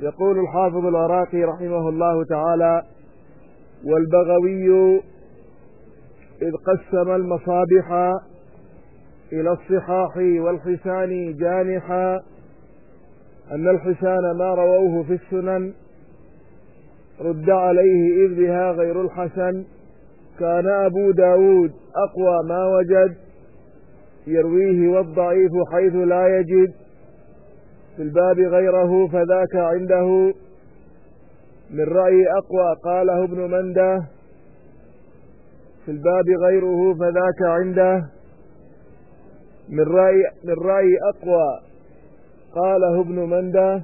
يقول الحافظ العراقي رحمه الله تعالى والبغوي إذ قسم المصابح إلى الصحاح والحسان جانحا أن الحسان ما رووه في السنن رد عليه إذ بها غير الحسن. كان أبو داود أقوى ما وجد يرويه والضعيف حيث لا يجد. في الباب غيره فذاك عنده. من رأي أقوى قاله ابن منده. في الباب غيره فذاك عنده. من رأي, من رأي أقوى قاله ابن منده.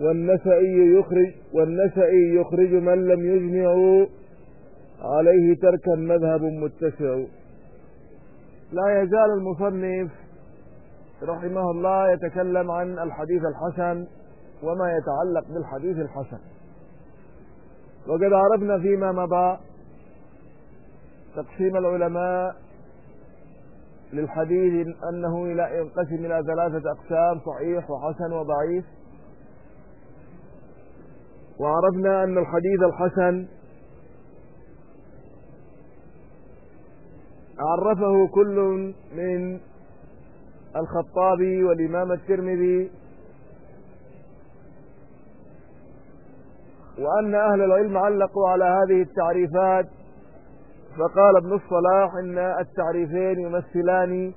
والنسئي يخرج والنسئي يخرج من لم يجمع عليه تركا مذهب متسع. لا يزال المصنف رحمه الله يتكلم عن الحديث الحسن وما يتعلق بالحديث الحسن. وقد عرفنا فيما مضى تقسيم العلماء للحديث أنه ينقسم إلى ثلاثة أقسام صحيح وحسن وضعيف. وعرفنا أن الحديث الحسن عرفه كل من الخطابي والإمام الترمذي وأن أهل العلم علقوا على هذه التعريفات فقال ابن الصلاح إن التعريفين يمثلان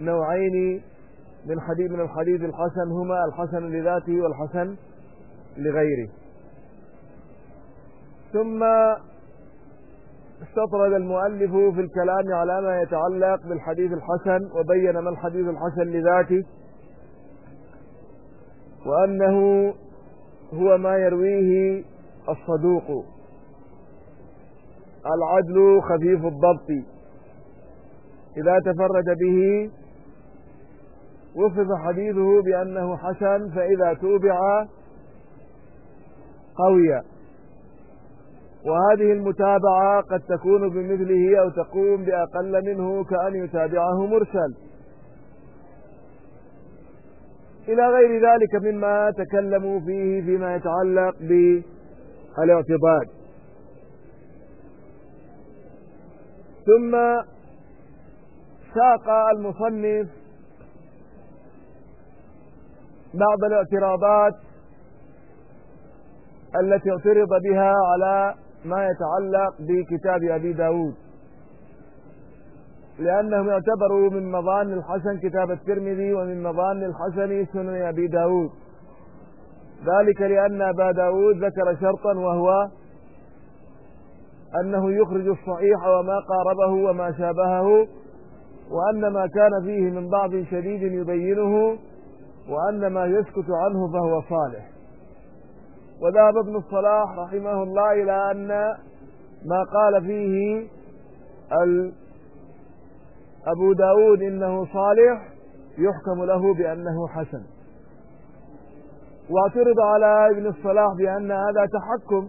نوعين من حديث من الحديث الحسن هما الحسن لذاته والحسن لغيره. ثم استطرد المؤلف في الكلام على ما يتعلق بالحديث الحسن وبين ما الحديث الحسن لذاته وأنه هو ما يرويه الصدوق. العدل خفيف الضبط. إذا تفرد به وصف حديثه بأنه حسن فإذا توبع قوي وهذه المتابعة قد تكون بمثله أو تقوم بأقل منه كأن يتابعه مرسل. إلى غير ذلك مما تكلموا فيه فيما يتعلق بالاعتضاد ثم ساق المصنف بعض الاعتراضات التي اعترض بها على ما يتعلق بكتاب أبي داود. لأنهم يعتبروا من مظان الحسن كتاب الترمذي ومن مظان الحسن سنن أبي داود. ذلك لأن أبا داود ذكر شرطا وهو أنه يخرج الصحيح وما قاربه وما شابهه وأن ما كان فيه من ضعف شديد يبينه وأن ما يسكت عنه فهو صالح. وذهب ابن الصلاح رحمه الله إلى أن ما قال فيه أبو داود إنه صالح يحكم له بأنه حسن. واعترض على ابن الصلاح بأن هذا تحكم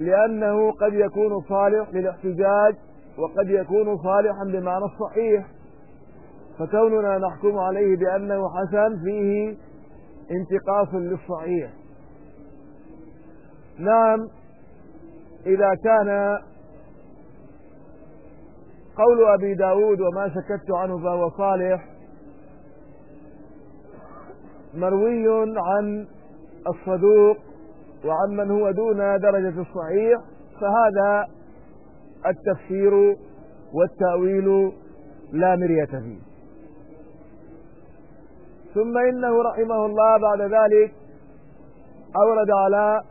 لأنه قد يكون صالح للاحتجاج وقد يكون صالحا بمعنى الصحيح. فكوننا نحكم عليه بأنه حسن فيه انتقاص للصحيح. نعم إذا كان قول أبي داود وما سكت عنه فهو صالح مروي عن الصدوق وعن من هو دون درجة الصحيح فهذا التفسير والتأويل لا مرية فيه. ثم إنه رحمه الله بعد ذلك أورد على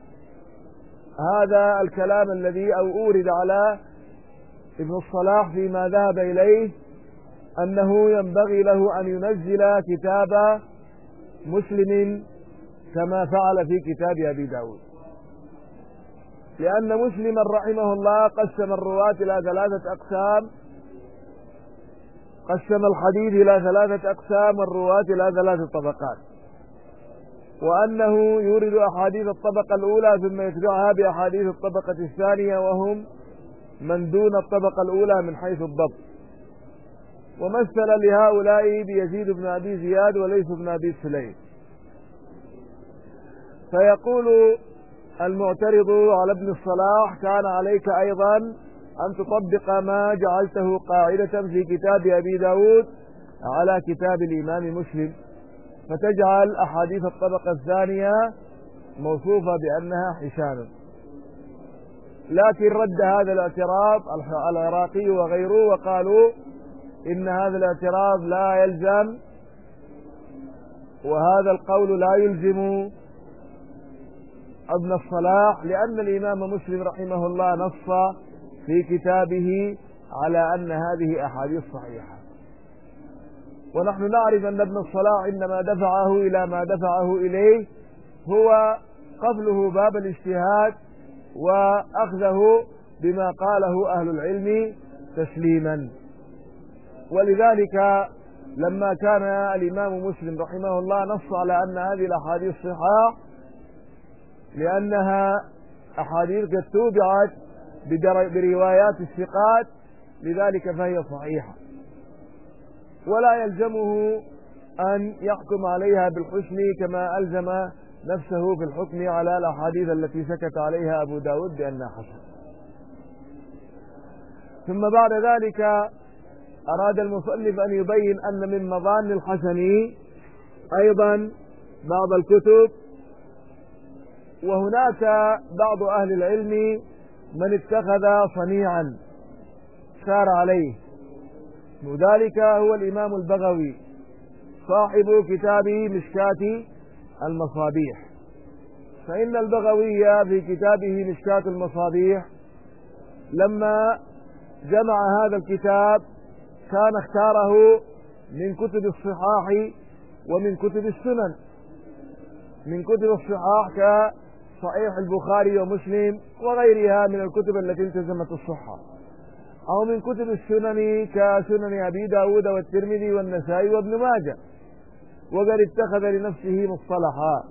هذا الكلام الذي أو أورد على ابن الصلاح فيما ذهب إليه أنه ينبغي له أن ينزل كتاب مسلم كما فعل في كتاب أبي داود. لأن مسلما رحمه الله قسم الرواة إلى ثلاثة أقسام قسم الحديث إلى ثلاثة أقسام والرواة إلى ثلاثة طبقات. وأنه يورد أحاديث الطبقة الأولى ثم يتبعها بأحاديث الطبقة الثانية وهم من دون الطبقة الأولى من حيث الضبط. ومثل لهؤلاء بيزيد بن أبي زياد وليس بن أبي سليم. فيقول المعترض على ابن الصلاح كان عليك أيضا أن تطبق ما جعلته قاعدة في كتاب أبي داود على كتاب الإمام مسلم. فتجعل أحاديث الطبقة الثانية موصوفة بأنها حسان لكن رد هذا الاعتراض العراقي وغيره وقالوا إن هذا الاعتراض لا يلزم وهذا القول لا يلزم ابن الصلاح لأن الإمام مسلم رحمه الله نص في كتابه على أن هذه أحاديث صحيحة. ونحن نعرف أن ابن الصلاح إنما دفعه إلى ما دفعه إليه هو قفله باب الاجتهاد وأخذه بما قاله أهل العلم تسليما. ولذلك لما كان الإمام مسلم رحمه الله نص على أن هذه الأحاديث صحاح لأنها أحاديث قد توبعت بروايات الثقات لذلك فهي صحيحة. ولا يلزمه أن يحكم عليها بالحسن كما ألزم نفسه في الحكم على الأحاديث التي سكت عليها أبو داود بأنها حسن ثم بعد ذلك أراد المصنف أن يبين أن من مظان الحسن أيضا بعض الكتب وهناك بعض أهل العلم من اتخذ صنيعا سار عليه. وذلك هو الإمام البغوي صاحب كتاب مشكاة المصابيح. فإن البغوي في كتابه مشكاة المصابيح لما جمع هذا الكتاب كان اختاره من كتب الصحاح ومن كتب السنن. من كتب الصحاح كصحيح البخاري ومسلم وغيرها من الكتب التي التزمت الصحة. أو من كتب السنن كسنن أبي داود والترمذي والنسائي وابن ماجه. وقد اتخذ لنفسه مصطلحا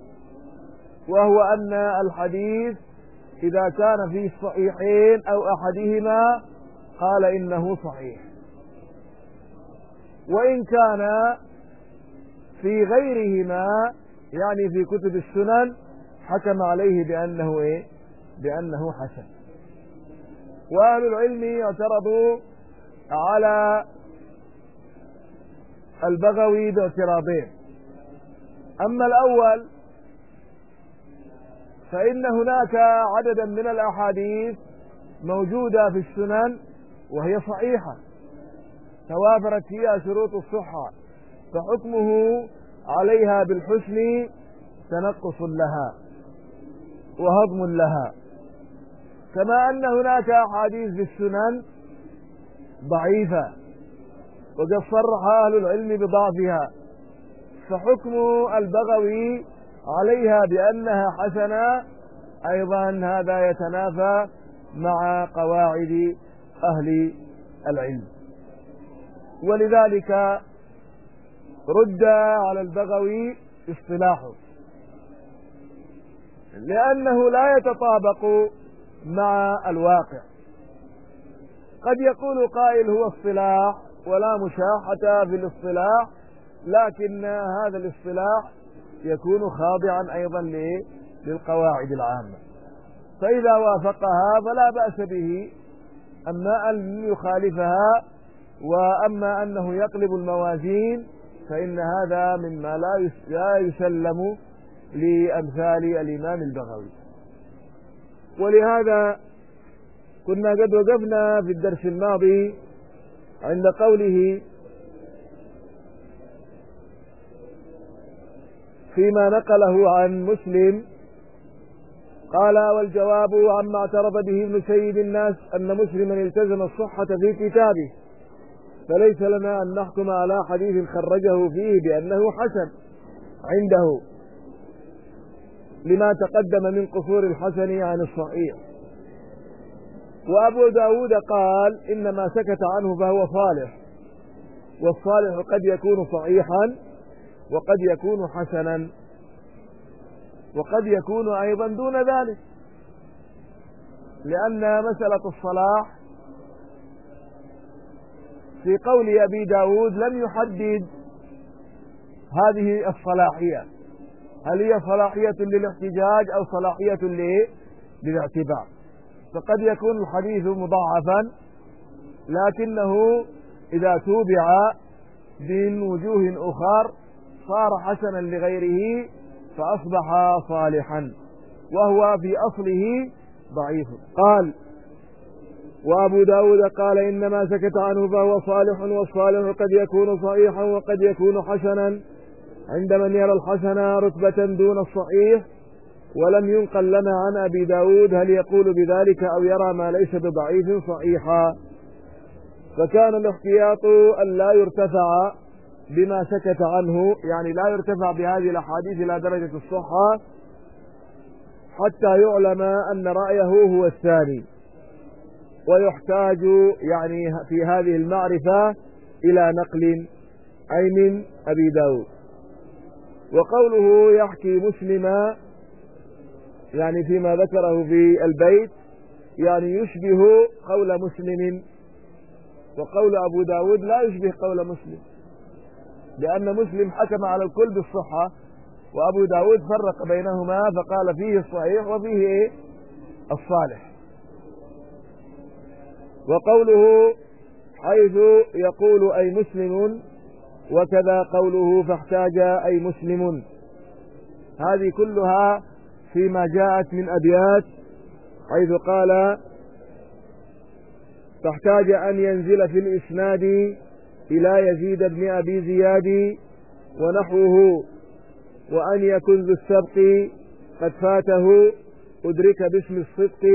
وهو أن الحديث إذا كان في الصحيحين أو أحدهما قال إنه صحيح. وإن كان في غيرهما يعني في كتب السنن حكم عليه بأنه إيه؟ بأنه حسن. وأهل العلم اعترضوا على البغوي باعتراضين أما الأول فإن هناك عددا من الأحاديث موجودة في السنن وهي صحيحة توافرت فيها شروط الصحة فحكمه عليها بالحسن تنقص لها وهضم لها. كما أن هناك أحاديث في السنن ضعيفة وقد صرح أهل العلم بضعفها فحكم البغوي عليها بأنها حسنة أيضا هذا يتنافى مع قواعد أهل العلم. ولذلك رد على البغوي اصطلاحه لأنه لا يتطابق مع الواقع. قد يقول قائل هو اصطلاح ولا مشاحة في الاصطلاح لكن هذا الاصطلاح يكون خاضعا أيضا للقواعد العامة. فإذا وافقها فلا بأس به أما أن يخالفها وأما أنه يقلب الموازين فإن هذا مما لا يسلم لأمثال الإمام البغوي. ولهذا كنا قد وقفنا في الدرس الماضي عند قوله فيما نقله عن مسلم قال والجواب عما اعترض به ابن سيد الناس أن مسلما التزم الصحة في كتابه فليس لنا أن نحكم على حديث خرجه فيه بأنه حسن عنده. لما تقدم من قصور الحسن عن الصحيح وأبو داود قال إنما سكت عنه فهو صالح والصالح قد يكون صحيحا وقد يكون حسنا وقد يكون أيضا دون ذلك. لأن مسألة الصلاح في قول أبي داود لم يحدد هذه الصلاحية. هل هي صلاحية للاحتجاج أو صلاحية للاعتبار؟ فقد يكون الحديث مضاعفا لكنه إذا توبع من وجوه أخر صار حسنا لغيره فأصبح صالحا وهو في أصله ضعيف. قال وأبو داود قال إنما سكت عنه فهو صالح والصالح قد يكون صحيحا وقد يكون حسنا. عند من يرى الحسن رتبة دون الصحيح ولم ينقل لنا عن أبي داود هل يقول بذلك أو يرى ما ليس بضعيف صحيحا. فكان الاحتياط أن لا يرتفع بما سكت عنه يعني لا يرتفع بهذه الأحاديث إلى درجة الصحة حتى يعلم أن رأيه هو الثاني. ويحتاج يعني في هذه المعرفة إلى نقل أي من أبي داود. وقوله يحكي مسلما يعني فيما ذكره في البيت يعني يشبه قول مسلم. وقول أبو داود لا يشبه قول مسلم لأن مسلم حكم على الكل بالصحة وأبو داود فرق بينهما فقال فيه الصحيح وفيه إيه؟ الصالح. وقوله حيث يقول أي مسلم وكذا قوله فاحتاج أي مسلم. هذه كلها فيما جاءت من أبيات حيث قال فاحتاج أن ينزل في الإسناد إلى يزيد بن أبي زياد ونحوه وأن يكن ذو السبق قد فاته أدرك باسم الصدق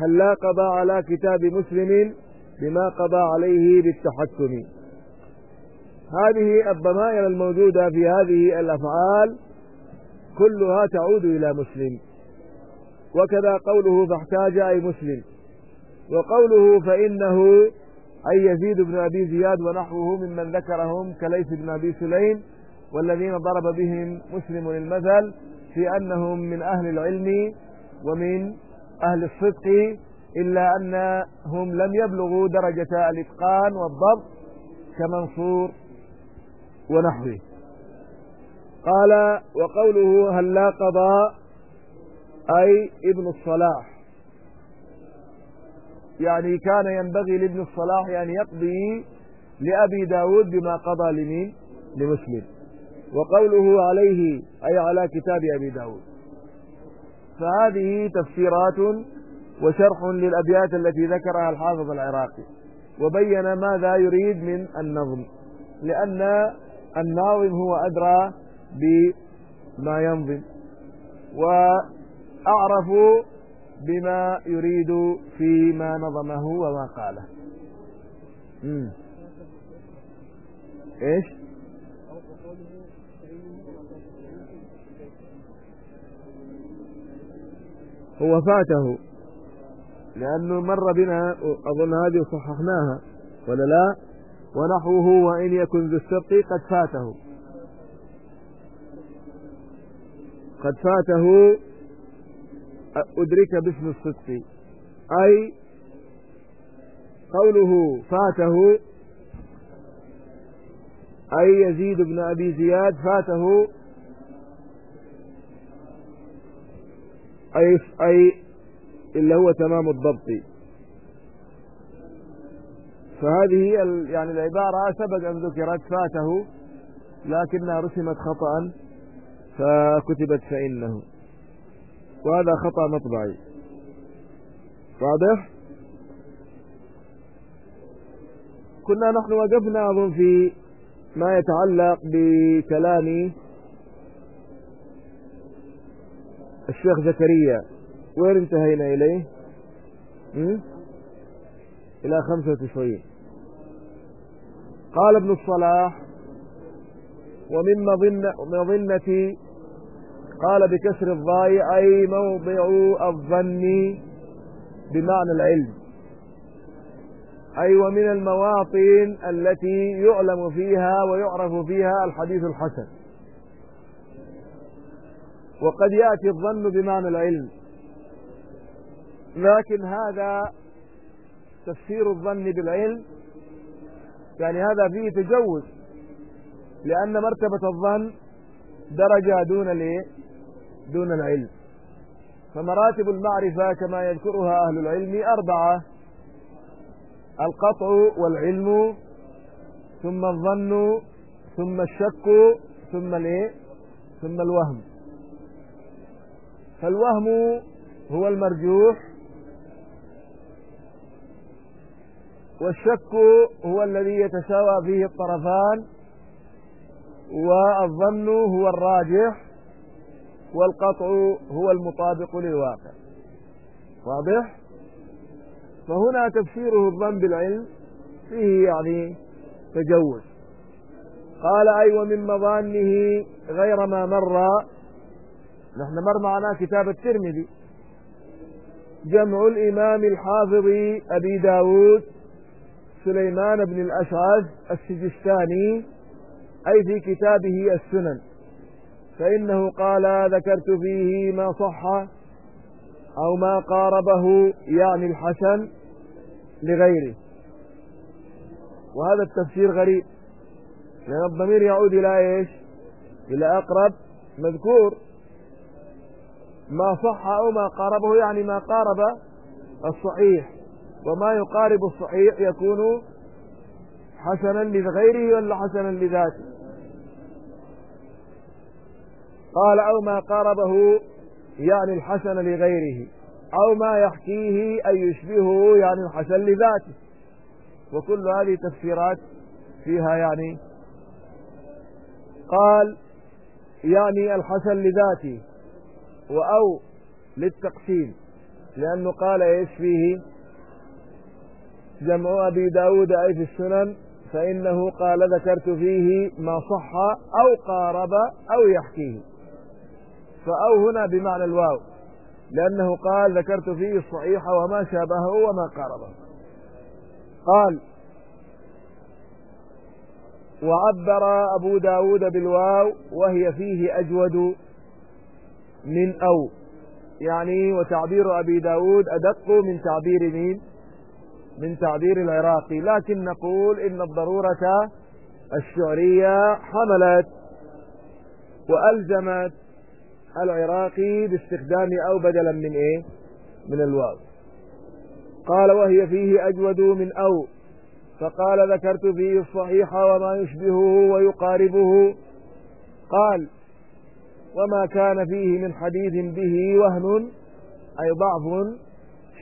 هل لا قضى على كتاب مسلم بما قضى عليه بالتحكم. هذه الضمائر الموجودة في هذه الأفعال كلها تعود إلى مسلم. وكذا قوله فاحتاج أي مسلم. وقوله فإنه أي يزيد بن أبي زياد ونحوه ممن ذكرهم كليث بن أبي سليم والذين ضرب بهم مسلم المثل في أنهم من أهل العلم ومن أهل الصدق إلا أنهم لم يبلغوا درجة الإتقان والضبط كمنصور ونحوه. قال وقوله هل لا قضى أي ابن الصلاح. يعني كان ينبغي لابن الصلاح أن يقضي لأبي داود بما قضى لمين؟ لمسلم. وقوله عليه أي على كتاب أبي داود. فهذه تفسيرات وشرح للأبيات التي ذكرها الحافظ العراقي. وبين ماذا يريد من النظم. لأن الناظم هو أدرى بما ينظم وأعرف بما يريد فيما نظمه وما قاله. مم. إيش؟ هو فاته لأنه مر بنا أظن هذه صححناها ولا لا؟ ونحوه وإن يكن ذو السبق قد فاته. قد فاته أدرك باسم الصدق. أي قوله فاته أي يزيد بن أبي زياد فاته. أي أي اللي هو تمام الضبط. فهذه يعني العبارة سبق أن ذكرت فاته لكنها رسمت خطأ فكتبت فإنه. وهذا خطأ مطبعي. واضح؟ كنا نحن وقفنا أظن في ما يتعلق بكلام الشيخ زكريا. وين انتهينا إليه? إلى خمسة وتسعين. قال ابن الصلاح ومن مظنة قال بكسر الضاء أي موضع الظن بمعنى العلم. أي ومن المواطن التي يعلم فيها ويعرف فيها الحديث الحسن. وقد يأتي الظن بمعنى العلم. لكن هذا تفسير الظن بالعلم يعني هذا فيه تجوز لأن مرتبة الظن درجة دون الايه دون العلم. فمراتب المعرفة كما يذكرها أهل العلم أربعة القطع والعلم ثم الظن ثم الشك ثم الايه ثم الوهم. فالوهم هو المرجوح والشك هو الذي يتساوى فيه الطرفان والظن هو الراجح والقطع هو المطابق للواقع. واضح؟ فهنا تفسيره الظن بالعلم فيه يعني تجوز. قال أي ومن مظانه غير ما مر. نحن مر معنا كتاب الترمذي جمع الإمام الحافظ أبي داود سليمان بن الأشعث السجستاني أي في كتابه السنن. فإنه قال ذكرت فيه ما صح أو ما قاربه يعني الحسن لغيره. وهذا التفسير غريب لأن الضمير يعود إلى إيش؟ إلى أقرب مذكور. ما صح أو ما قاربه يعني ما قارب الصحيح. وما يقارب الصحيح يكون حسنا لغيره ولا حسنا لذاته. قال أو ما قاربه يعني الحسن لغيره أو ما يحكيه أي يشبهه يعني الحسن لذاته. وكل هذه تفسيرات فيها يعني قال يعني الحسن لذاته وأو للتقسيم لأنه قال إيش فيه؟ جمع أبي داود أي في السنن فإنه قال ذكرت فيه ما صح أو قارب أو يحكيه. فأو هنا بمعنى الواو لأنه قال ذكرت فيه الصحيح وما شابهه وما قاربه. قال وعبر أبو داود بالواو وهي فيه أجود من أو يعني وتعبير أبي داود أدق من تعبير مين؟ من تعبير العراقي لكن نقول إن الضرورة الشعرية حملت وألزمت العراقي باستخدام أو بدلا من إيه؟ من الواو. قال وهي فيه أجود من أو فقال ذكرت فيه الصحيح وما يشبهه ويقاربه قال وما كان فيه من حديث به وهن أي ضعف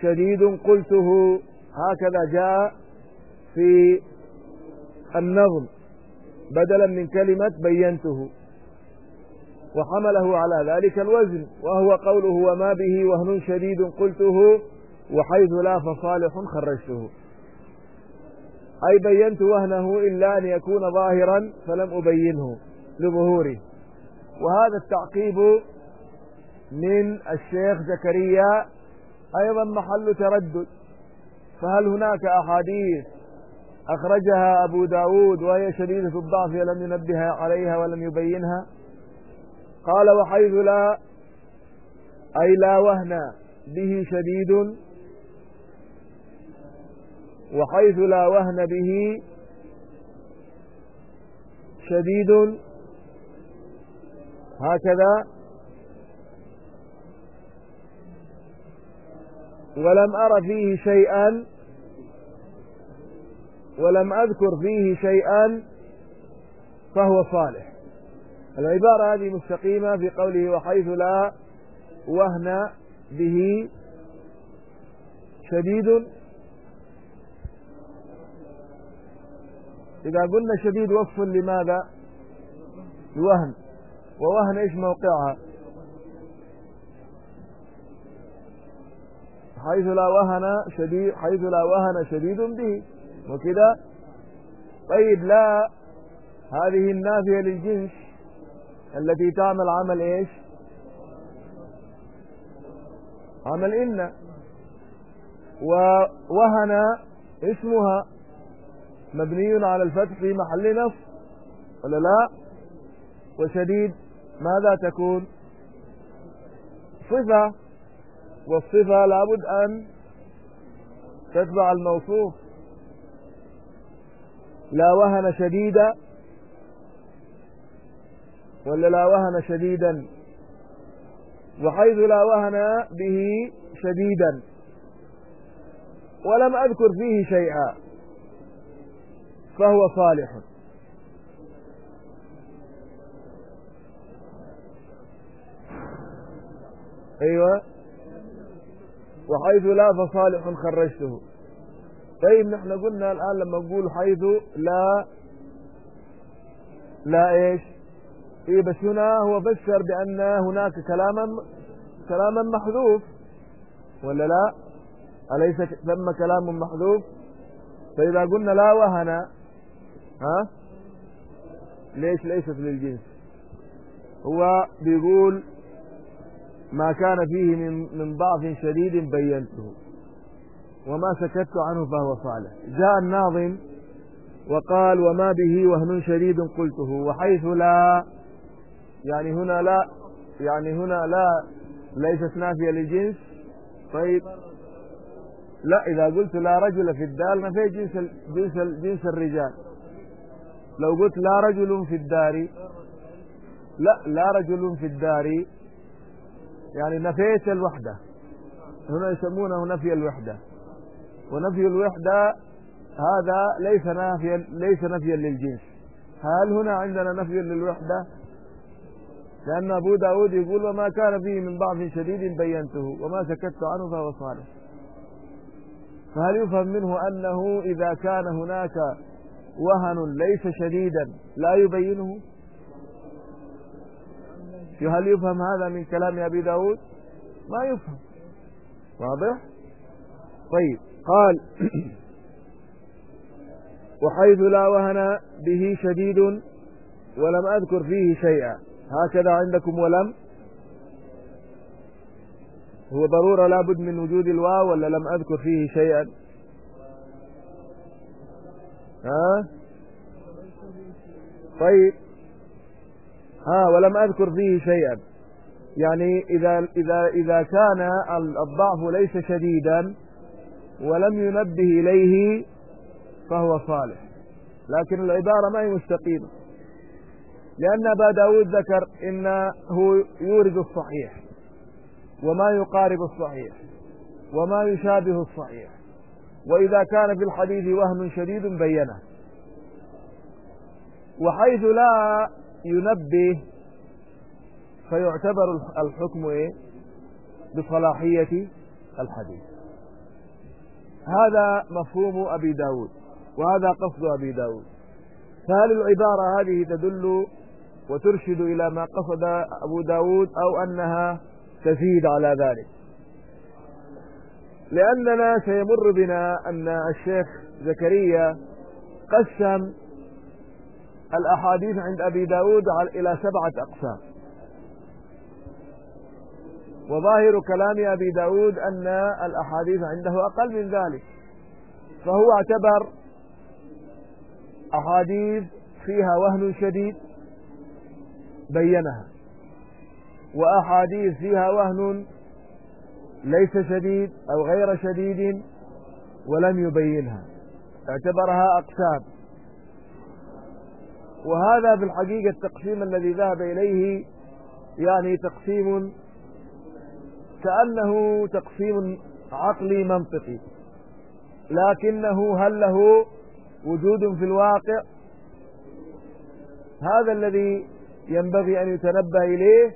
شديد قلته هكذا جاء في النظم بدلا من كلمة بينته وحمله على ذلك الوزن وهو قوله وما به وهن شديد قلته وحيث لا فصالح خرجته. أي بينت وهنه إلا أن يكون ظاهرا فلم أبينه لظهوره. وهذا التعقيب من الشيخ زكريا أيضا محل تردد. فهل هناك أحاديث أخرجها أبو داود وهي شديدة الضعف ولم ينبه عليها ولم يبينها؟ قال وحيث لا أي لا وهن به شديد وحيث لا وهن به شديد هكذا. ولم أر فيه شيئا ولم أذكر فيه شيئا فهو صالح. العبارة هذه مستقيمة في قوله وحيث لا وهن به شديد. إذا قلنا شديد وصف لماذا؟ الوهن. ووهن إيش موقعها؟ حيث لا وهن شديد حيث لا وهن شديد به. وكذا. طيب لا. هذه النافية للجنس التي تعمل عمل إيش؟ عمل إن ووهن اسمها مبني على الفتح في محل نصب ولا لا؟ وشديد ماذا تكون؟ صفة. والصفة لابد أن تتبع الموصوف. لا وهن شديدا ولا لا وهن شديدا وحيث لا وهن به شديدا ولم أذكر فيه شيئا فهو صالح. أيوة. وحيث لا فصالح خرجته. طيب نحن قلنا الآن لما نقول حيث لا لا إيش؟ إيه بس هنا هو بشر بأن هناك كلاما كلاما محذوف ولا لا؟ أليس ثم كلام محذوف؟ فإذا قلنا لا وهن ها؟ ليش ليست للجنس؟ هو بيقول ما كان فيه من من ضعف شديد بينته. وما سكت عنه فهو صالح. جاء الناظم وقال وما به وهن شديد قلته وحيث لا يعني هنا لا يعني هنا لا ليست نافية للجنس. طيب لا إذا قلت لا رجل في الدار ما في جنس جنس جنس الرجال. لو قلت لا رجل في الدار لا لا رجل في الدار يعني نفيت الوحدة. هنا يسمونه نفي الوحدة. ونفي الوحدة هذا ليس نافيا ليس نفيا للجنس. هل هنا عندنا نفي للوحدة؟ لأن أبو داود يقول وما كان فيه من ضعف شديد بينته وما سكت عنه فهو صالح. فهل يفهم منه أنه إذا كان هناك وهن ليس شديدا لا يبينه؟ هل يفهم هذا من كلام أبي داود؟ ما يفهم. واضح؟ طيب. قال وحيث لا وهن به شديد ولم أذكر فيه شيئا. هكذا عندكم ولم؟ هو ضرورة لابد من وجود الواو ولا لم أذكر فيه شيئا؟ ها؟ طيب. ها ولم أذكر فيه شيئا. يعني إذا, إذا, إذا كان الضعف ليس شديدا ولم ينبه إليه فهو صالح. لكن العبارة ما هي مستقيمة. لأن أبا داود ذكر إنه يورد الصحيح وما يقارب الصحيح وما يشابه الصحيح. وإذا كان في الحديث وهم شديد بينه. وحيث لا ينبه فيعتبر الحكم إيه؟ بصلاحية الحديث. هذا مفهوم أبي داود وهذا قصد أبي داود. فهل العبارة هذه تدل وترشد إلى ما قصد أبو داود أو أنها تزيد على ذلك؟ لأننا سيمر بنا أن الشيخ زكريا قسم الأحاديث عند أبي داود إلى سبعة أقسام. وظاهر كلام أبي داود أن الأحاديث عنده أقل من ذلك فهو اعتبر أحاديث فيها وهن شديد بينها وأحاديث فيها وهن ليس شديد أو غير شديد ولم يبينها اعتبرها أقسام. وهذا في الحقيقة التقسيم الذي ذهب إليه يعني تقسيم كأنه تقسيم عقلي منطقي. لكنه هل له وجود في الواقع؟ هذا الذي ينبغي أن يتنبه إليه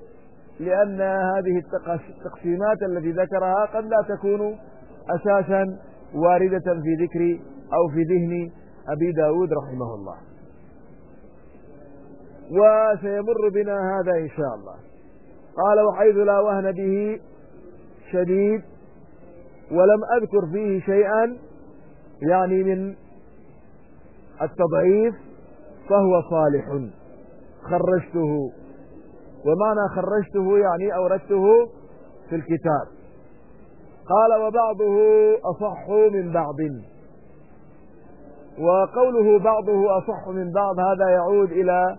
لأن هذه التقسيمات التي ذكرها قد لا تكون أساسا واردة في ذكر أو في ذهن أبي داود رحمه الله. وسيمر بنا هذا إن شاء الله. قال وحيث لا وهن به شديد ولم أذكر فيه شيئا يعني من التضعيف فهو صالح. خرجته. ومعنى خرجته يعني أوردته في الكتاب. قال وبعضه أصح من بعض. وقوله بعضه أصح من بعض هذا يعود إلى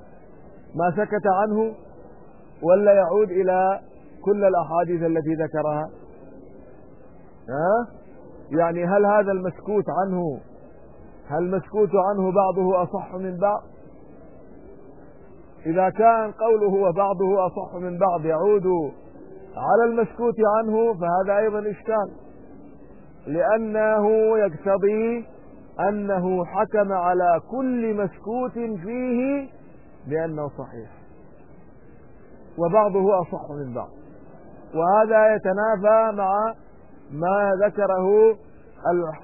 ما سكت عنه ولا يعود إلى كل الأحاديث التي ذكرها. ها؟ يعني هل هذا المسكوت عنه هل المسكوت عنه بعضه أصح من بعض؟ إذا كان قوله وبعضه أصح من بعض يعود على المسكوت عنه فهذا أيضا إشكال. لأنه يقتضي أنه حكم على كل مسكوت فيه بأنه صحيح. وبعضه أصح من بعض. وهذا يتنافى مع ما ذكره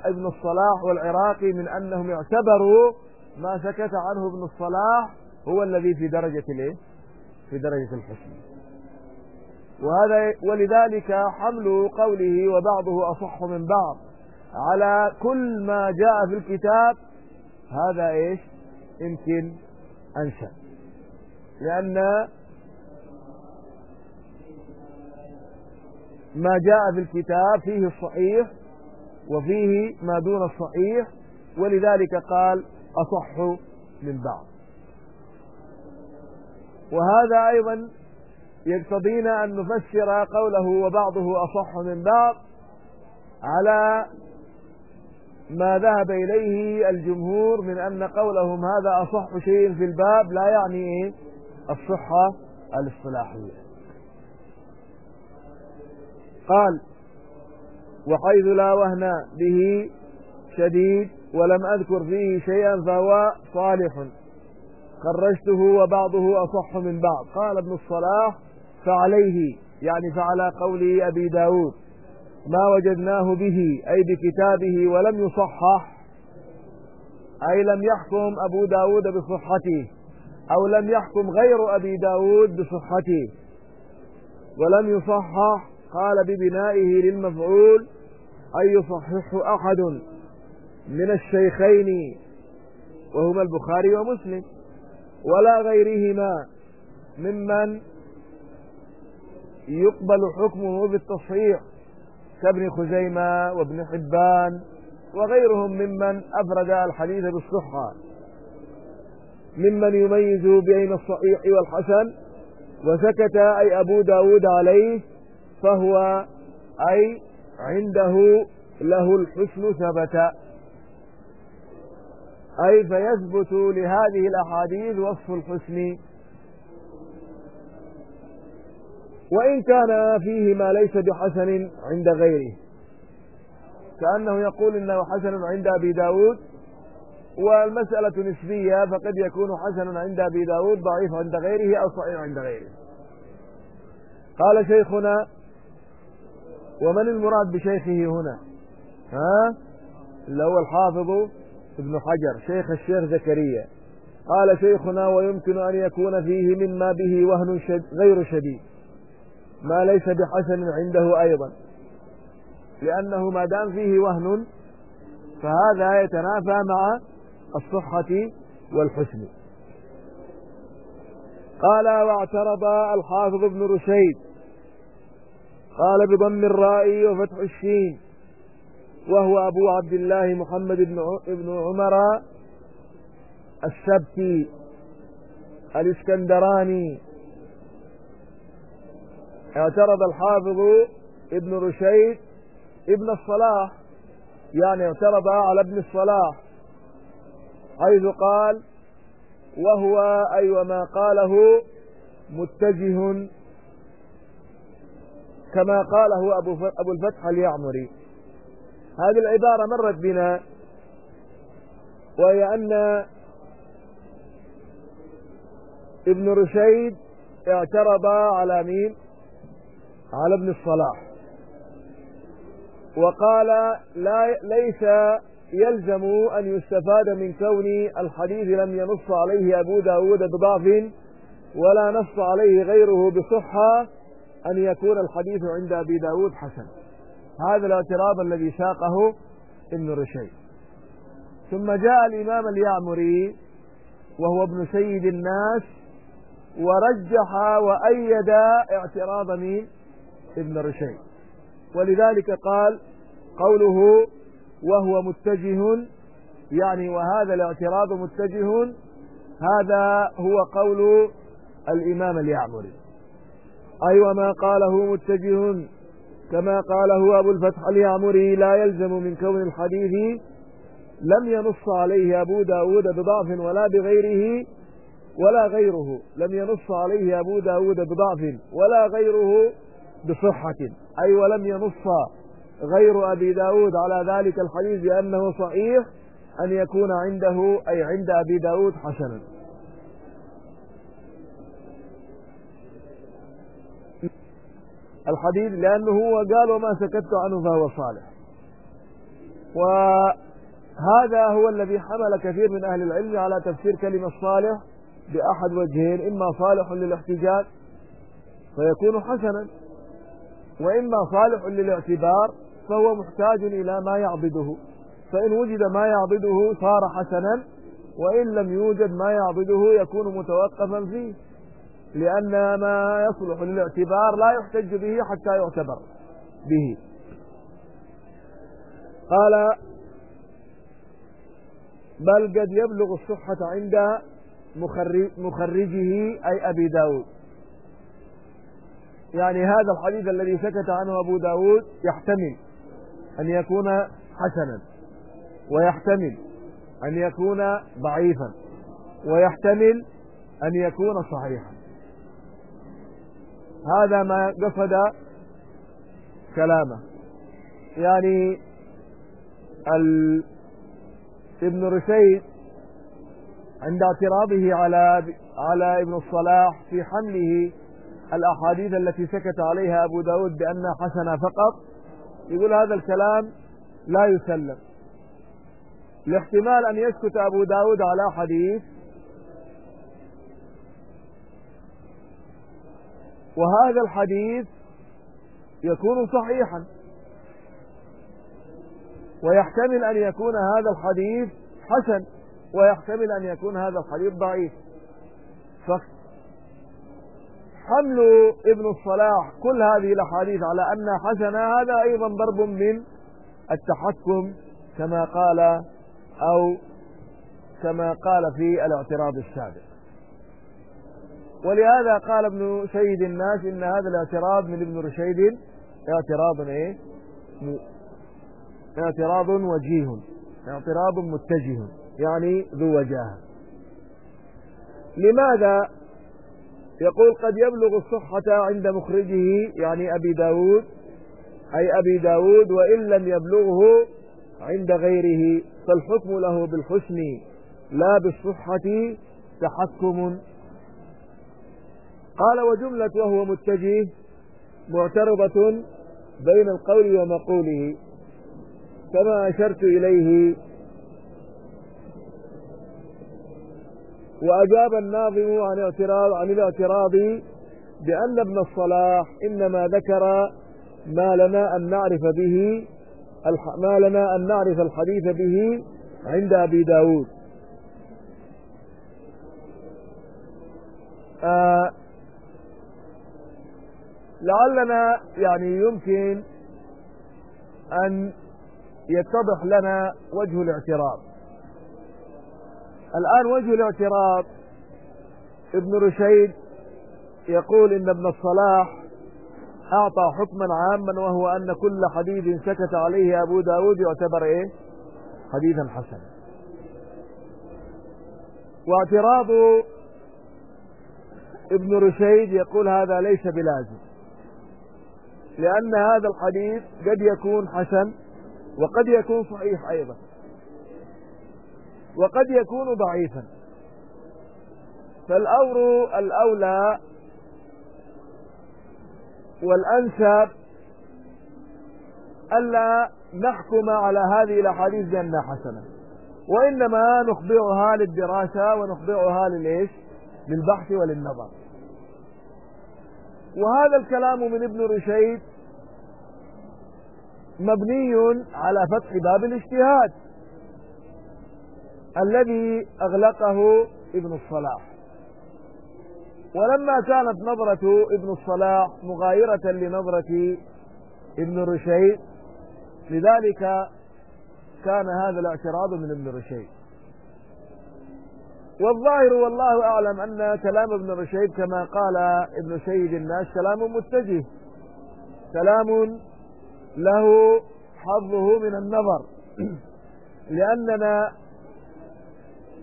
ابن الصلاح والعراقي من أنهم اعتبروا ما سكت عنه ابن الصلاح هو الذي في درجة الإيه؟ في درجة الحسن وهذا ولذلك حمل قوله وبعضه أصح من بعض على كل ما جاء في الكتاب هذا إيش؟ يمكن انشا لأن ما جاء في الكتاب فيه الصحيح وفيه ما دون الصحيح ولذلك قال أصح من بعض. وهذا أيضا يقتضينا أن نفسر قوله وبعضه أصح من بعض على ما ذهب إليه الجمهور من أن قولهم هذا أصح شيء في الباب لا يعني إيه؟ الصحة الاصطلاحية. قال وحيث لا وهن به شديد ولم أذكر فيه شيئا فهو صالح. خرجته وبعضه أصح من بعض. قال ابن الصلاح فعليه يعني فعلى قول أبي داود ما وجدناه به أي بكتابه ولم يصحح أي لم يحكم أبو داود بصحته أو لم يحكم غير أبي داود بصحته ولم يصحح قال ببنائه للمفعول أن يصححه أحد من الشيخين وهما البخاري ومسلم ولا غيرهما ممن يقبل حكمه بالتصحيح كابن خزيمة وابن حبان وغيرهم ممن أفرد الحديث بالصحة ممن يميز بين الصحيح والحسن وسكت أي أبو داود عليه فهو أي عنده له الحسن ثبت. أي فيثبت لهذه الأحاديث وصف الحسن. وإن كان فيه ما ليس بحسن عند غيره. كأنه يقول إنه حسن عند أبي داود. والمسألة نسبية فقد يكون حسن عند أبي داود ضعيف عند غيره أو صحيح عند غيره. قال شيخنا ومن المراد بشيخه هنا؟ ها؟ اللي هو الحافظ ابن حجر شيخ الشيخ زكريا. قال شيخنا ويمكن أن يكون فيه مما به وهن شد غير شديد. ما ليس بحسن عنده أيضا. لأنه ما دام فيه وهن فهذا يتنافى مع الصحة والحسن. قال واعترض الحافظ ابن رشيد. قال بضم الراء وفتح الشين وهو أبو عبد الله محمد بن عمر السبتي الإسكندراني. اعترض الحافظ ابن رشيد ابن الصلاح يعني اعترض على ابن الصلاح حيث قال وهو أي أيوة وما قاله متجه كما قاله أبو, الفتح اليعمري. هذه العبارة مرت بنا وهي أن ابن رشيد اعترض على مين؟ على ابن الصلاح. وقال لا ليس يلزم أن يستفاد من كون الحديث لم ينص عليه أبو داود بضعف ولا نص عليه غيره بصحة أن يكون الحديث عند أبي داود حسن. هذا الاعتراض الذي ساقه ابن رشيد. ثم جاء الإمام اليعمري وهو ابن سيد الناس ورجح وأيد اعتراض مين ابن رشيد. ولذلك قال قوله وهو متجه يعني وهذا الاعتراض متجه هذا هو قول الإمام اليعمري أي وما قاله متجه كما قاله أبو الفتح اليعمري لا يلزم من كون الحديث لم ينص عليه أبو داود بضعف ولا بغيره ولا غيره. لم ينص عليه أبو داود بضعف ولا غيره بصحة. أي ولم ينص غير أبي داود. على ذلك الحديث بأنه صحيح أن يكون عنده أي عند أبي داود حسنا. الحديث لأنه هو قال وما سكت عنه فهو صالح. وهذا هو الذي حمل كثير من أهل العلم على تفسير كلمة صالح بأحد وجهين إما صالح للاحتجاج فيكون حسنا وإما صالح للاعتبار فهو محتاج إلى ما يعبده. فإن وجد ما يعبده صار حسنا وإن لم يوجد ما يعبده يكون متوقفا فيه. لأن ما يصلح للاعتبار لا يحتج به حتى يعتبر به. قال بل قد يبلغ الصحة عند مخرجه أي أبي داود. يعني هذا الحديث الذي سكت عنه أبو داود يحتمل أن يكون حسنا ويحتمل أن يكون ضعيفا ويحتمل أن يكون صحيحا. هذا ما قصد كلامه. يعني ال... ابن رشيد عند اعتراضه على على ابن الصلاح في حمله الأحاديث التي سكت عليها أبو داود بأنها حسنة فقط يقول هذا الكلام لا يسلم. لاحتمال أن يسكت أبو داود على حديث وهذا الحديث يكون صحيحا. ويحتمل أن يكون هذا الحديث حسن ويحتمل أن يكون هذا الحديث ضعيف. فحمل ابن الصلاح كل هذه الأحاديث على أنها حسنة هذا أيضا ضرب من التحكم كما قال أو كما قال في الاعتراض السابق. ولهذا قال ابن سيد الناس إن هذا الاعتراض من ابن رشيد اعتراض إيه؟ اعتراض وجيه اعتراض متجه يعني ذو وجاهه لماذا؟ يقول قد يبلغ الصحة عند مخرجه يعني أبي داود أي أبي داود وإن لم يبلغه عند غيره فالحكم له بالحسن لا بالصحة تحكم. قال وجملة وهو متجه معترضة بين القول ومقوله كما أشرت إليه. وأجاب الناظم عن اعتراض عن الاعتراض بأن ابن الصلاح إنما ذكر ما لنا أن نعرف به ما لنا أن نعرف الحديث به عند أبي داود. آه لعلنا يعني يمكن أن يتضح لنا وجه الاعتراض. الآن وجه الاعتراض ابن رشيد يقول إن ابن الصلاح أعطى حكما عاما وهو أن كل حديث سكت عليه أبو داود يعتبر إيه؟ حديثا حسنا. واعتراض ابن رشيد يقول هذا ليس بلازم. لأن هذا الحديث قد يكون حسن وقد يكون صحيح أيضا. وقد يكون ضعيفا. فالأور الأولى والأنسب ألا نحكم على هذه الأحاديث بأنها حسنة. وإنما نخضعها للدراسة ونخضعها للإيش؟ للبحث وللنظر. وهذا الكلام من ابن رشيد مبني على فتح باب الاجتهاد الذي أغلقه ابن الصلاح. ولما كانت نظرة ابن الصلاح مغايرة لنظرة ابن رشيد لذلك كان هذا الاعتراض من ابن رشيد. والظاهر والله أعلم أن كلام ابن رشيد كما قال ابن سيد الناس كلام متجه. كلام له حظه من النظر. لأننا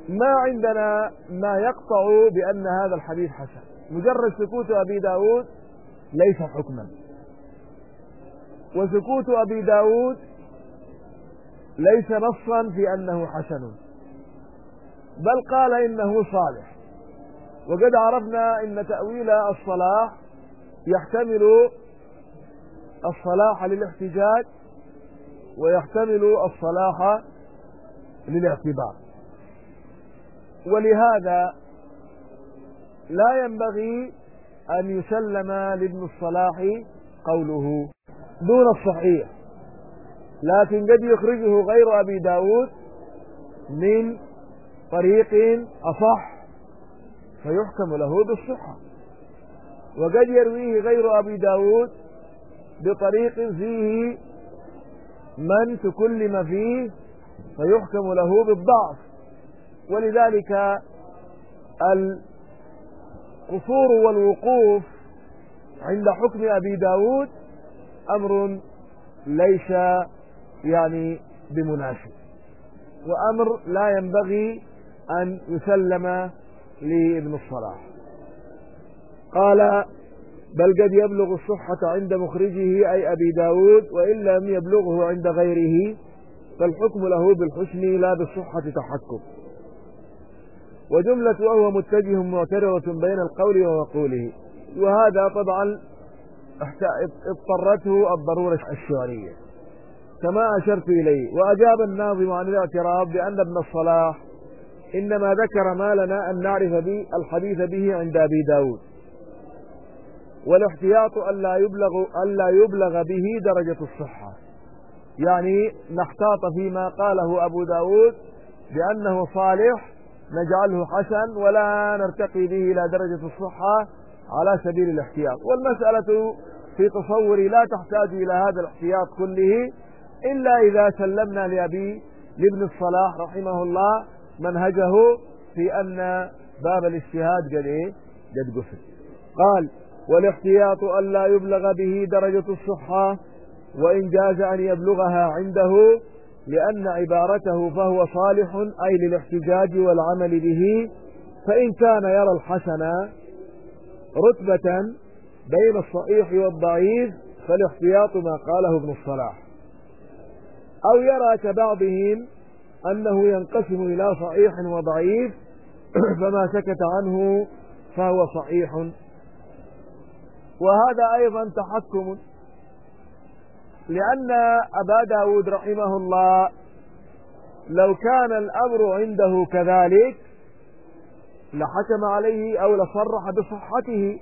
ما عندنا ما يقطع بأن هذا الحديث حسن. مجرد سكوت أبي داود ليس حكما. وسكوت أبي داود ليس نصا في أنه حسن. بل قال إنه صالح. وقد عرفنا إن تأويل الصلاح يحتمل الصلاح للاحتجاج ويحتمل الصلاح للاعتبار. ولهذا لا ينبغي أن يسلم لابن الصلاح قوله دون الصحيح لكن قد يخرجه غير أبي داود من طريق أصح فيحكم له بالصحة. وقد يرويه غير أبي داود بطريق فيه من تكلم فيه فيحكم له بالضعف. ولذلك القصور والوقوف عند حكم أبي داود أمر ليس يعني بمناسب. وأمر لا ينبغي أن يسلم لابن الصلاح. قال بل قد يبلغ الصحة عند مخرجه أي أبي داود وإن لم يبلغه عند غيره فالحكم له بالحسن لا بالصحة تحكم. وجملة وهو متجه معترضة بين القول ومقوله وهذا طبعا اضطرته الضرورة الشعرية. كما أشرت إليه. وأجاب الناظم عن الاعتراف بأن ابن الصلاح إنما ذكر ما لنا أن نعرف به الحديث به عند أبي داود. والاحتياط ألا يبلغ, ألا يبلغ به درجة الصحة. يعني نحتاط فيما قاله أبو داود بأنه صالح نجعله حسن ولا نرتقي به إلى درجة الصحة على سبيل الاحتياط. والمسألة في تصوري لا تحتاج إلى هذا الاحتياط كله إلا إذا سلمنا لأبي لابن الصلاح رحمه الله منهجه في أن باب الاجتهاد قد إيه؟ قد قفل قال والاحتياط ألا يبلغ به درجة الصحة وإن جاز أن يبلغها عنده لأن عبارته فهو صالح أي للاحتجاج والعمل به فإن كان يرى الحسن رتبة بين الصحيح والضعيف فالاحتياط ما قاله ابن الصلاح أو يرى كبعضهم أنه ينقسم إلى صحيح وضعيف فما سكت عنه فهو صحيح. وهذا أيضا تحكم لأن أبا داود رحمه الله لو كان الأمر عنده كذلك لحكم عليه أو لصرح بصحته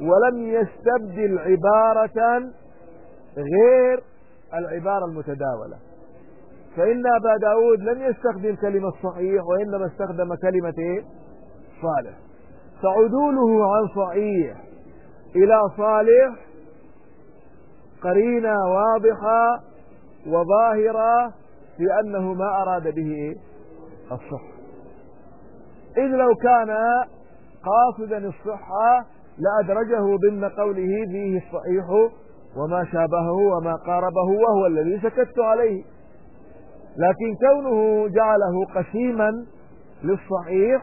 ولم يستبدل عبارة غير العبارة المتداولة. فإن أبا داود لم يستخدم كلمة صحيح وإنما استخدم كلمة إيه؟ صالح فعدوله عن صحيح إلى صالح قرينة واضحة وظاهرة في أنه ما أراد به؟ الصحة إذ لو كان قاصدا الصحة لأدرجه ضمن قوله فيه الصحيح وما شابهه وما قاربه وهو الذي سكت عليه لكن كونه جعله قسيما للصحيح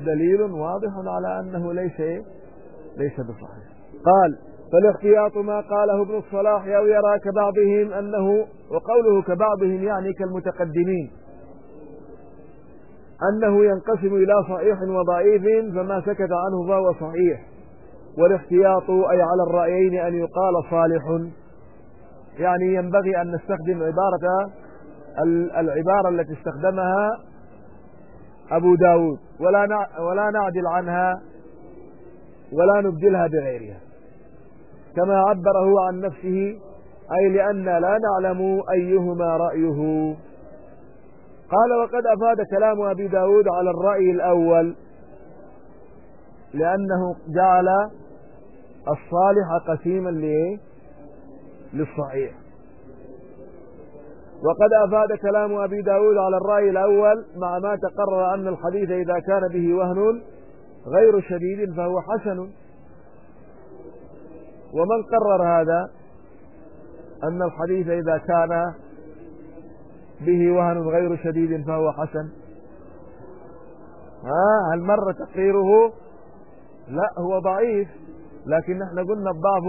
دليل واضح على أنه ليس ليس بصحيح. قال فالاحتياط ما قاله ابن الصلاح أو يرى كبعضهم أنه وقوله كبعضهم يعني كالمتقدمين أنه ينقسم إلى صحيح وضعيف فما سكت عنه فهو صحيح. والاحتياط أي على الرأيين أن يقال صالح يعني ينبغي أن نستخدم عبارة العبارة التي استخدمها أبو داود. ولا ولا نعدل عنها ولا نبدلها بغيرها. كما عبره عن نفسه أي لأن لا نعلم أيهما رأيه. قال وقد أفاد كلام أبي داود على الرأي الأول لأنه جعل الصالح قسيما للصحيح. وقد أفاد كلام أبي داود على الرأي الأول مع ما تقرر أن الحديث إذا كان به وهن غير شديد فهو حسن. ومن قرر هذا؟ أن الحديث إذا كان به وهن غير شديد فهو حسن. ها؟ هل مر تقريره؟ لا هو ضعيف. لكن نحن قلنا الضعف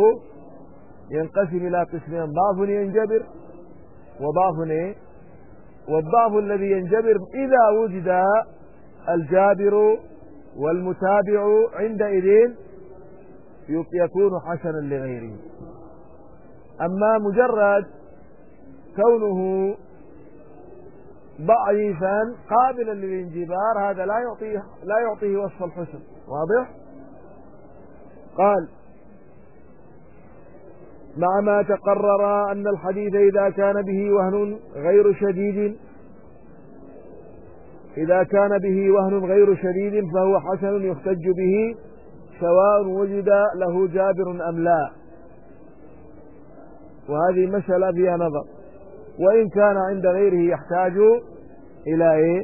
ينقسم إلى قسمين ضعف ينجبر وضعف إيه؟ والضعف الذي ينجبر إذا وجد الجابر والمتابع عندئذ يكون حسنا لغيره. أما مجرد كونه ضعيفا قابلا للانجبار هذا لا يعطيه لا يعطيه وصف الحسن. واضح؟ قال مع ما تقرر أن الحديث إذا كان به وهن غير شديد إذا كان به وهن غير شديد فهو حسن يحتج به سواء وجد له جابر أم لا. وهذه مسألة فيها نظر. وإن كان عند غيره يحتاج إلى إيه؟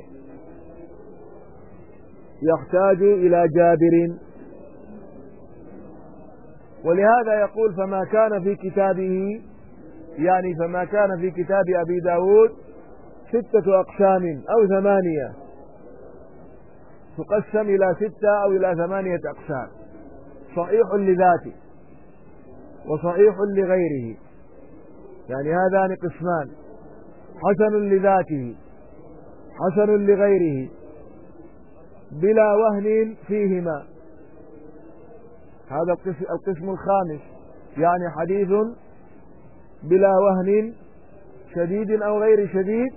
يحتاج إلى جابر. ولهذا يقول فما كان في كتابه يعني فما كان في كتاب أبي داود ستة أقسام أو ثمانية. تقسم إلى ستة أو إلى ثمانية أقسام. صحيح لذاته وصحيح لغيره. يعني هذان قسمان. حسن لذاته حسن لغيره. بلا وهن فيهما. هذا القسم الخامس يعني حديث بلا وهن شديد أو غير شديد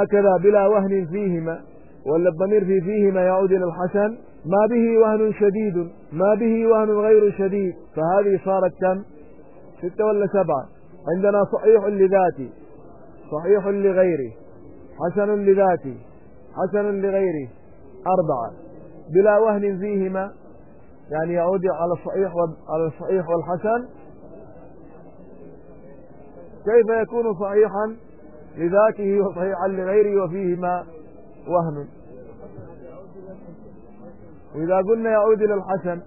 هكذا بلا وهن فيهما ولا الضمير في فيهما يعود إلى الحسن ما به وهن شديد ما به وهن غير شديد فهذه صارت كم؟ ستة ولا سبعة. عندنا صحيح لذاته صحيح لغيره حسن لذاته حسن لغيره أربعة. بلا وهن فيهما يعني يعود على الصحيح على الصحيح والحسن. كيف يكون صحيحا لذاته وصحيحا لغيره وفيهما وهن؟ وإذا قلنا يعود إلى الحسن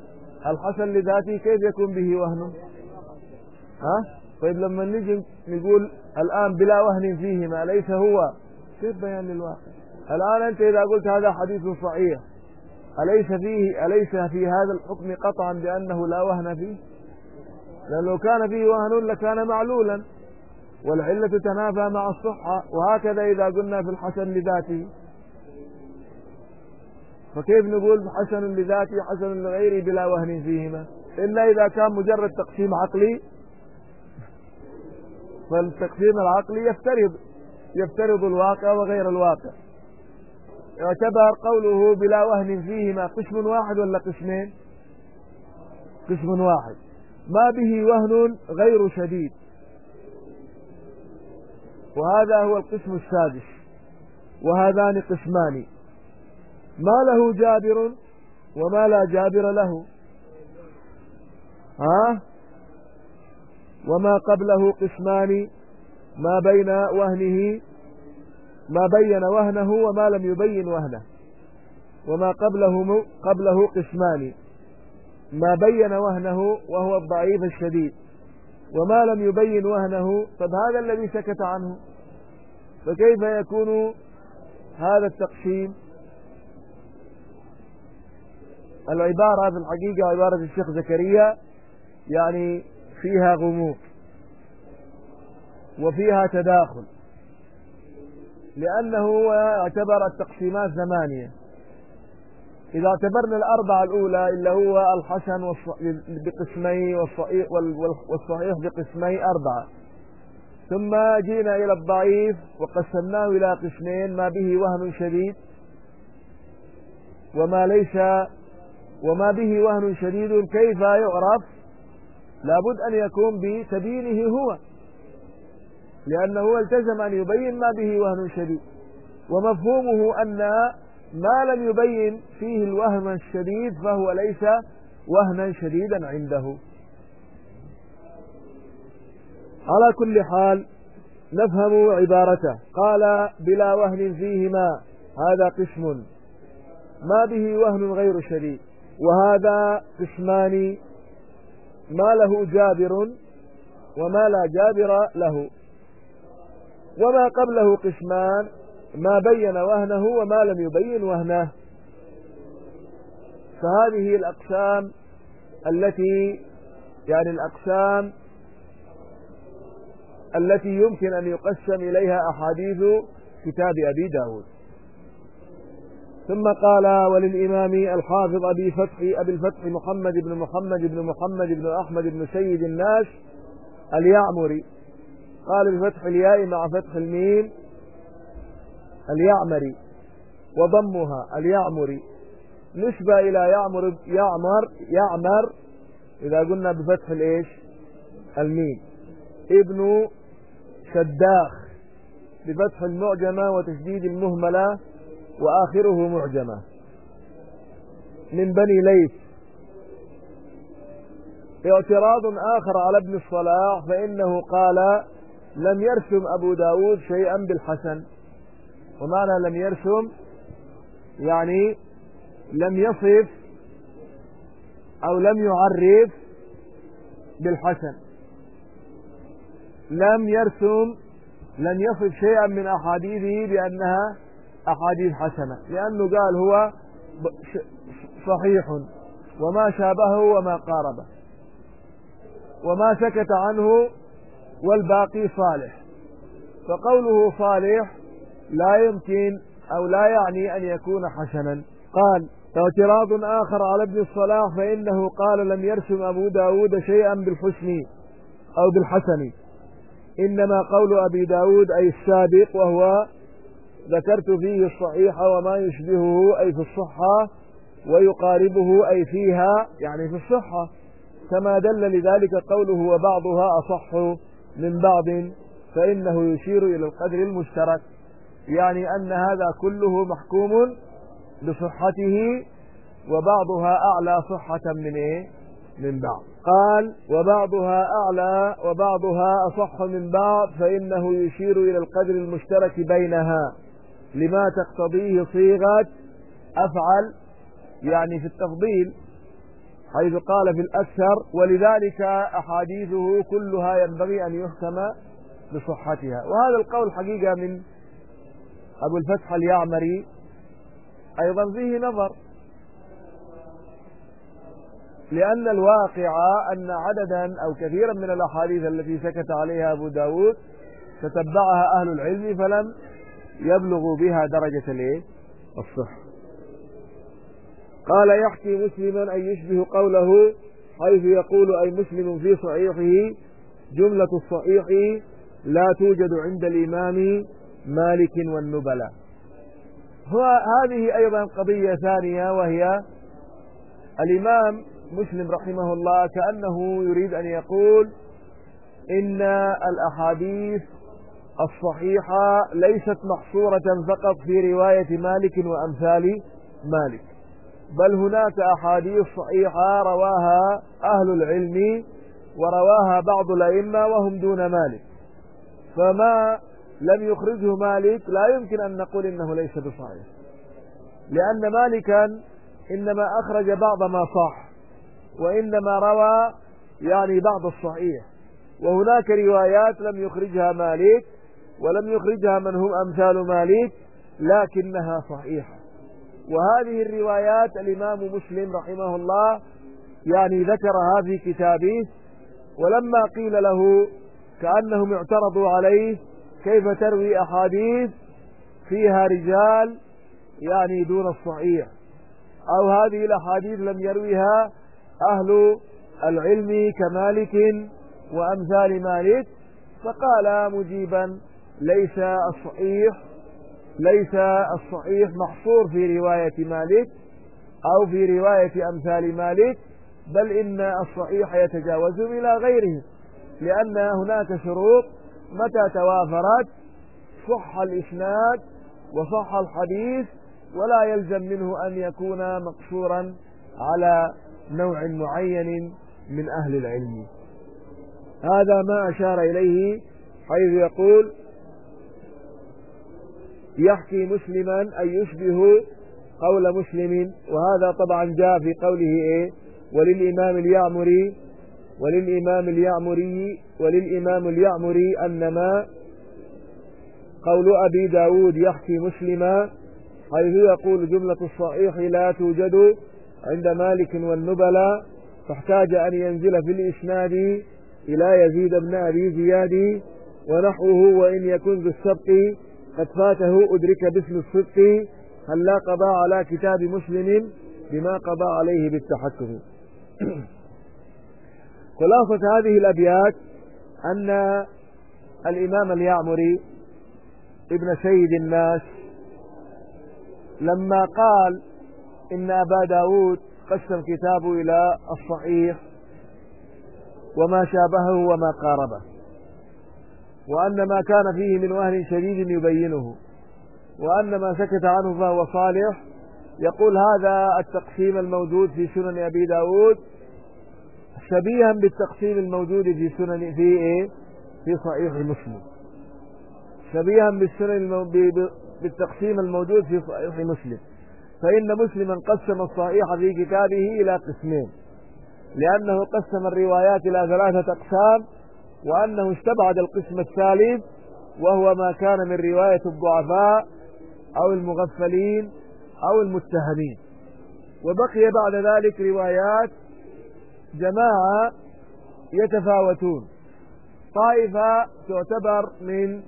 الحسن لذاته كيف يكون به وهن؟ ها؟ طيب لما نجي نقول الآن بلا وهن فيهما ليس هو كيف بيان للواقع؟ الآن أنت إذا قلت هذا حديث صحيح أليس فيه أليس في هذا الحكم قطعا بأنه لا وهن فيه؟ لأن لو كان فيه وهن لكان معلولا والعلة تنافى مع الصحة وهكذا إذا قلنا في الحسن لذاته. فكيف نقول حسن لذاته حسن لغيره بلا وهن فيهما؟ إلا إذا كان مجرد تقسيم عقلي. فالتقسيم العقلي يفترض يفترض الواقع وغير الواقع. يعتبر قوله بلا وهن فيهما قسم واحد ولا قسمين؟ قسم واحد. ما به وهن غير شديد. وهذا هو القسم السادس. وهذان قسمان. ما له جابر وما لا جابر له. ها؟ وما قبله قسمان ما بين وهنه ما بين وهنه وما لم يبين وهنه. وما قبله قبله قسمان. ما بين وهنه وهو الضعيف الشديد. وما لم يبين وهنه فهذا الذي سكت عنه. فكيف يكون هذا التقسيم؟ العبارة في الحقيقة عبارة الشيخ زكريا يعني فيها غموض. وفيها تداخل. لأنه اعتبر التقسيمات ثمانية إذا اعتبرنا الأربعة الأولى إلا هو الحسن بقسمي والصحيح بقسمي أربعة. ثم جينا إلى الضعيف وقسمناه إلى قسمين ما به وهن شديد وما ليس وما به وهن شديد. كيف يعرف؟ لابد أن يكون بتبيينه هو. لأنه التزم أن يبين ما به وهن شديد. ومفهومه أن ما لم يبين فيه الوهم الشديد فهو ليس وهنا شديدا عنده. على كل حال نفهم عبارته. قال بلا وهن فيهما هذا قسم. ما به وهن غير شديد. وهذا قسمان ما له جابر وما لا جابر له. وما قبله قسمان ما بين وهنه وما لم يبين وهنه. فهذه الأقسام التي يعني الأقسام التي يمكن أن يقسم إليها أحاديث كتاب أبي داود. ثم قال وللإمام الحافظ أبي فتح أبي الفتح محمد بن محمد بن محمد بن أحمد بن سيد الناس اليعمري. قال بفتح الياء مع فتح الميم اليعمري وضمها اليعمري. نسبة إلى يعمر يعمر يعمر إذا قلنا بفتح الإيش؟ الميم. ابن شداخ بفتح المعجمة وتشديد المهملة وآخره معجمة. من بني ليث. اعتراض آخر على ابن الصلاح فإنه قال لم يرسم أبو داود شيئا بالحسن. ومعنى لم يرسم يعني لم يصف أو لم يعرف بالحسن. لم يرسم لم يصف شيئا من أحاديثه بأنها أحاديث حسنة لأنه قال هو صحيح. وما شابهه وما قاربه. وما سكت عنه والباقي صالح. فقوله صالح لا يمكن أو لا يعني أن يكون حسنا. قال اعتراض آخر على ابن الصلاح فإنه قال لم يرسم أبو داود شيئا بالحسن أو بالحسن. إنما قول أبي داود أي السابق وهو ذكرت فيه الصحيح وما يشبهه أي في الصحة ويقاربه أي فيها يعني في الصحة. كما دل لذلك قوله وبعضها أصح. من بعض فإنه يشير إلى القدر المشترك يعني أن هذا كله محكوم بصحته وبعضها أعلى صحة من إيه؟ من بعض. قال وبعضها أعلى وبعضها أصح من بعض فإنه يشير إلى القدر المشترك بينها. لما تقتضيه صيغة أفعل يعني في التفضيل حيث قال في الأكثر ولذلك أحاديثه كلها ينبغي أن يحكم بصحتها. وهذا القول حقيقة من أبو الفتح اليعمري. أيضا فيه نظر. لأن الواقع أن عددا أو كثيرا من الأحاديث التي سكت عليها أبو داود تتبعها أهل العلم فلم يبلغوا بها درجة الصحة. قال يحكي مسلما أن يشبه قوله حيث يقول أي مسلم في صحيحه جملة الصحيح لا توجد عند الإمام مالك والنبلاء. هذه أيضا قضية ثانية وهي الإمام مسلم رحمه الله كأنه يريد أن يقول إن الأحاديث الصحيحة ليست محصورة فقط في رواية مالك وأمثال مالك. بل هناك أحاديث صحيحة رواها أهل العلم ورواها بعض الأئمة وهم دون مالك. فما لم يخرجه مالك لا يمكن أن نقول إنه ليس بصحيح. لأن مالكا إنما أخرج بعض ما صح وإنما روى يعني بعض الصحيح. وهناك روايات لم يخرجها مالك ولم يخرجها من هم أمثال مالك لكنها صحيحة. وهذه الروايات الإمام مسلم رحمه الله يعني ذكرها في كتابه ولما قيل له كأنهم اعترضوا عليه كيف تروي أحاديث فيها رجال يعني دون الصحيح؟ أو هذه الأحاديث لم يرويها أهل العلم كمالك وأمثال مالك؟ فقال مجيبا ليس الصحيح ليس الصحيح محصور في رواية مالك أو في رواية أمثال مالك بل إن الصحيح يتجاوز إلى غيره لأن هناك شروط متى توافرت صح الإسناد وصح الحديث ولا يلزم منه أن يكون مقصورا على نوع معين من أهل العلم. هذا ما أشار إليه حيث يقول يحكي مسلما أن يشبه قول مسلم وهذا طبعا جاء في قوله إيه؟ وللإمام اليعمري وللإمام اليعمري وللإمام اليعمري أنما قول أبي داود يحكي مسلما حيث يقول جملة الصحيح لا توجد عند مالك والنبلاء فاحتاج أن ينزل في الإسناد إلى يزيد بن أبي زياد ونحوه وإن يكن ذو السبق قد فاته أدرك باسم الصدق هل لا قضى على كتاب مسلم بما قضى عليه بالتحكم. خلاصة هذه الأبيات أن الإمام اليعمري ابن سيد الناس لما قال إن أبا داود قسم كتابه إلى الصحيح وما شابهه وما قاربه. وأن ما كان فيه من وهن شديد يبينه وأن ما سكت عنه فهو صالح. يقول هذا التقسيم الموجود في سنن أبي داود شبيها بالتقسيم الموجود في سنن في إيه؟ في صحيح مسلم. شبيها بالسنن بالتقسيم الموجود في صحيح مسلم. فإن مسلما قسم الصحيح في كتابه إلى قسمين لأنه قسم الروايات إلى ثلاثة أقسام. وأنه استبعد القسم الثالث وهو ما كان من رواية الضعفاء أو المغفلين أو المتهمين. وبقي بعد ذلك روايات جماعة يتفاوتون. طائفة تعتبر من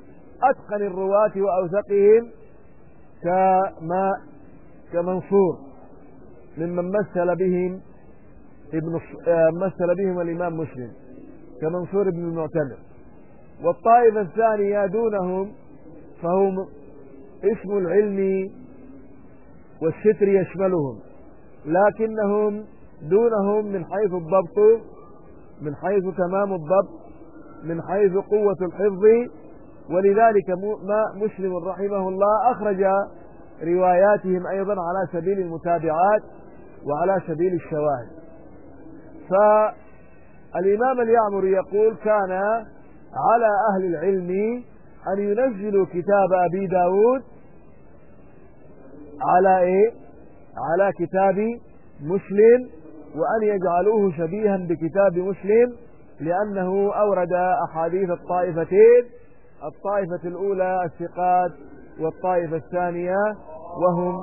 أتقن الرواة وأوثقهم كما كمنصور ممن مثل بهم ابن آه، مثل بهم الإمام مسلم. كمنصور بن المعتمر. والطائفة الثانية دونهم فهم اسم العلم والستر يشملهم لكنهم دونهم من حيث الضبط من حيث تمام الضبط من حيث قوة الحفظ. ولذلك ما مسلم رحمه الله أخرج رواياتهم أيضا على سبيل المتابعات وعلى سبيل الشواهد. فالإمام اليعمر يقول كان على أهل العلم أن ينزلوا كتاب أبي داود على إيه؟ على كتاب مسلم وأن يجعلوه شبيها بكتاب مسلم لأنه أورد أحاديث الطائفتين الطائفة الأولى الثقات والطائفة الثانية وهم